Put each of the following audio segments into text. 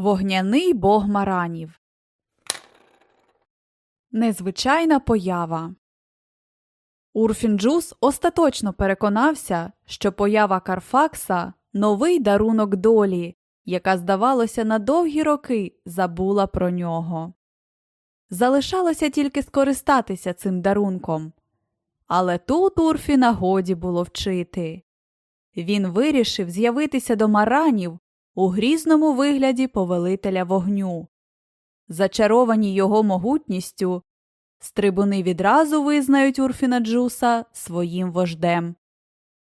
Вогняний бог маранів. Незвичайна поява. Урфінджус остаточно переконався, що поява Карфакса новий дарунок долі, яка, здавалося, на довгі роки забула про нього. Залишалося тільки скористатися цим дарунком. Але тут Урфіна годі було вчити. Він вирішив з'явитися до маранів у грізному вигляді повелителя вогню. Зачаровані його могутністю, стрибуни відразу визнають Урфіна Джуса своїм вождем.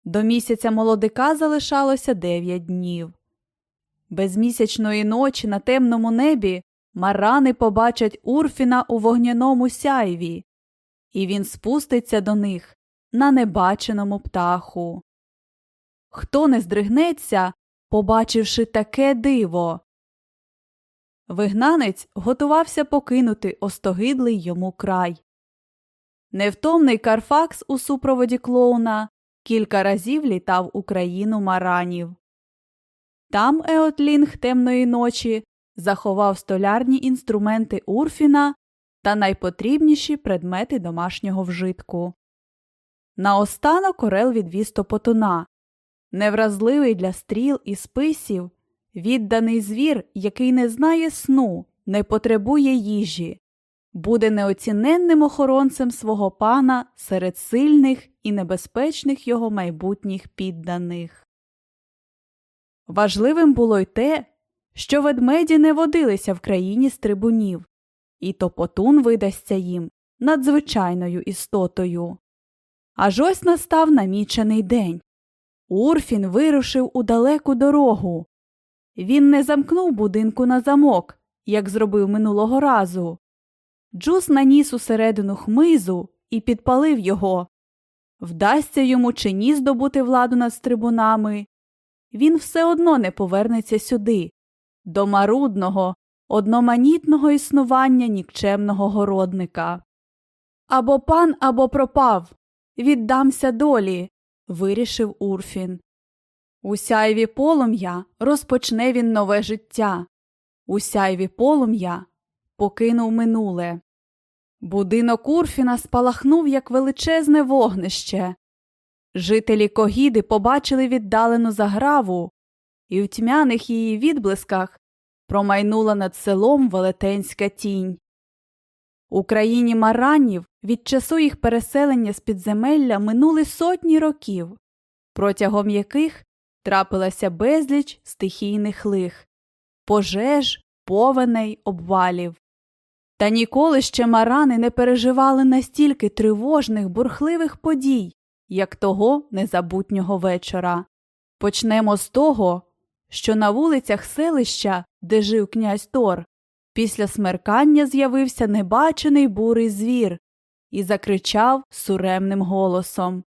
До місяця молодика залишалося дев'ять днів. Без місячної ночі на темному небі марани побачать Урфіна у вогняному сяйві, і він спуститься до них на небаченому птаху. Хто не здригнеться, побачивши таке диво. Вигнанець готувався покинути остогидлий йому край. Невтомний Карфакс у супроводі клоуна кілька разів літав у країну маранів. Там Еотлінг темної ночі заховав столярні інструменти Урфіна та найпотрібніші предмети домашнього вжитку. Наостанок Орел відвіз топотуна, невразливий для стріл і списів, відданий звір, який не знає сну, не потребує їжі, буде неоціненним охоронцем свого пана серед сильних і небезпечних його майбутніх підданих. Важливим було й те, що ведмеді не водилися в країні стрибунів, і топотун видасться їм надзвичайною істотою. Аж ось настав намічений день. Урфін вирушив у далеку дорогу. Він не замкнув будинку на замок, як зробив минулого разу. Джус наніс усередину хмизу і підпалив його. Вдасться йому чи ні здобути владу над стрибунами. Він все одно не повернеться сюди, до марудного, одноманітного існування нікчемного городника. Або пан, або пропав. Віддамся долі, вирішив Урфін. У сяйві полум'я розпочне він нове життя. У сяйві полум'я покинув минуле. Будинок Урфіна спалахнув, як величезне вогнище. Жителі Когіди побачили віддалену заграву, і в тьмяних її відблисках промайнула над селом велетенська тінь. У країні маранів від часу їх переселення з підземелля минули сотні років, протягом яких трапилася безліч стихійних лих, пожеж, повеней, обвалів. Та ніколи ще марани не переживали настільки тривожних, бурхливих подій, як того незабутнього вечора. Почнемо з того, що на вулицях селища, де жив князь Тор, після смеркання з'явився небачений бурий звір і закричав суремним голосом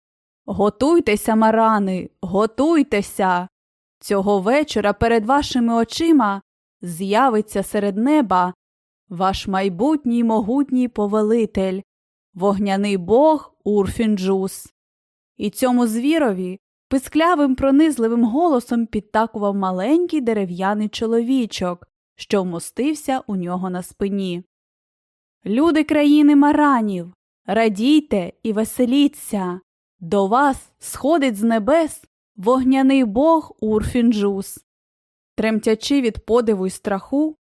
Готуйтеся, марани, готуйтеся. Цього вечора перед вашими очима з'явиться серед неба ваш майбутній могутній повелитель, вогняний бог Урфінджус. І цьому звірові писклявим пронизливим голосом підтакував маленький дерев'яний чоловічок, що вмостився у нього на спині. Люди країни маранів, радійте і веселіться. До вас сходить з небес вогняний бог Урфінджус. Тремтячи від подиву й страху,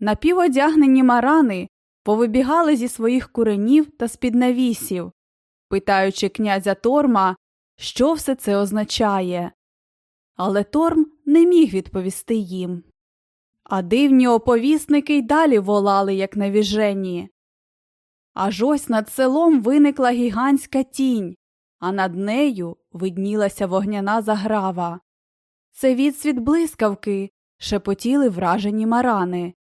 напіводягнені марани повибігали зі своїх куренів та з-під навісів, питаючи князя Торма, що все це означає. Але Торм не міг відповісти їм. А дивні оповісники й далі волали, як навіжені. Аж ось над селом виникла гігантська тінь, а над нею виднілася вогняна заграва. Це відсвіт блискавки, шепотіли вражені марани.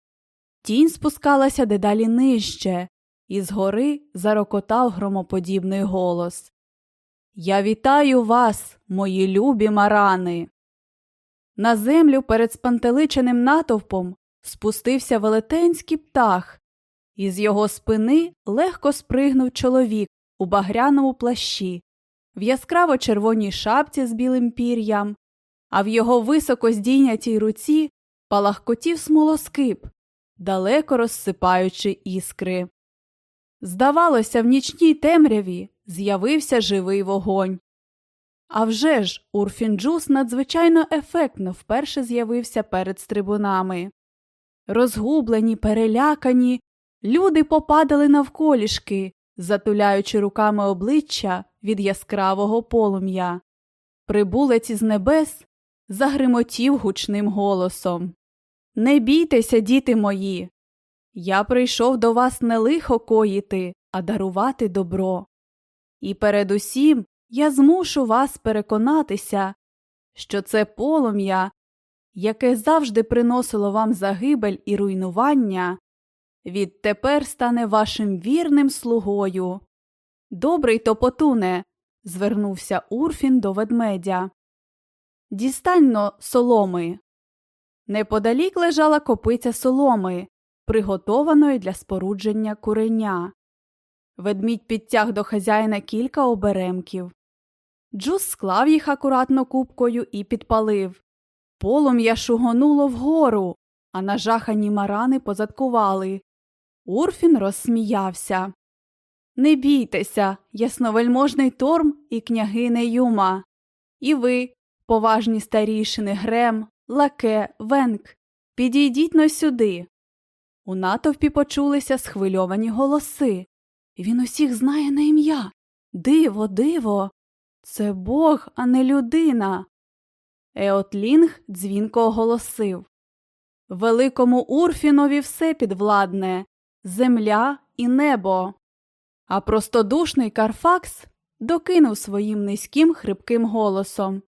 Тінь спускалася дедалі нижче, і згори зарокотав громоподібний голос. Я вітаю вас, мої любі марани. На землю перед спантеличеним натовпом спустився велетенський птах, і з його спини легко спригнув чоловік у багряному плащі, в яскраво червоній шапці з білим пір'ям, а в його високо здійнятій руці палахкотів смолоскип, далеко розсипаючи іскри. Здавалося, в нічній темряві з'явився живий вогонь. А вже ж Урфінджус надзвичайно ефектно вперше з'явився перед стрибунами. Розгублені, перелякані, люди попадали навколішки, затуляючи руками обличчя від яскравого полум'я. Прибулець із небес загримотів гучним голосом. Не бійтеся, діти мої. Я прийшов до вас не лихо коїти, а дарувати добро. І передусім я змушу вас переконатися, що це полум'я, яке завжди приносило вам загибель і руйнування, відтепер стане вашим вірним слугою. Добрий топотуне, звернувся Урфін до ведмедя. Дістаньно соломи. Неподалік лежала копиця соломи, приготованої для спорудження куреня. Ведмідь підтяг до хазяїна кілька оберемків. Джус склав їх акуратно купкою і підпалив. Полум'я шугонуло вгору, а нажахані марани позадкували. Урфін розсміявся. Не бійтеся, ясновельможний Торм і княгине Юма. І ви, поважні старішини Грем, Лаке, Венк, підійдіть но сюди. У натовпі почулися схвильовані голоси. Він усіх знає на ім'я. Диво, диво. Це Бог, а не людина. Еотлінг дзвінко оголосив Великому Урфінові все підвладне земля і небо. А простодушний Карфакс докинув своїм низьким хрипким голосом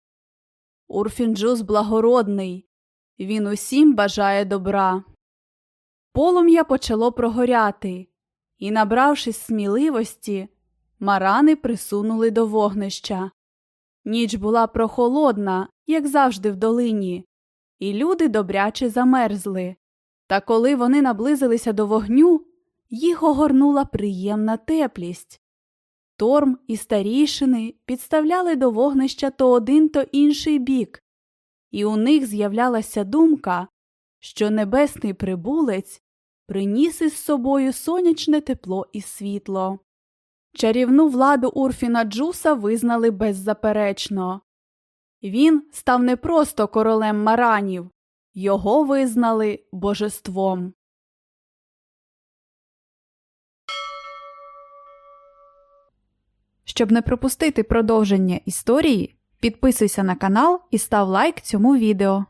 Урфінджус благородний, він усім бажає добра. Полум'я почало прогоряти, і, набравшись сміливості, марани присунули до вогнища. Ніч була прохолодна, як завжди в долині, і люди добряче замерзли. Та коли вони наблизилися до вогню, їх огорнула приємна теплість. Торм і старішини підставляли до вогнища то один, то інший бік, і у них з'являлася думка, що небесний прибулець приніс із собою сонячне тепло і світло. Чарівну владу Урфіна Джуса визнали беззаперечно. Він став не просто королем маранів, його визнали божеством. Щоб не пропустити продовження історії, підписуйся на канал і став лайк цьому відео.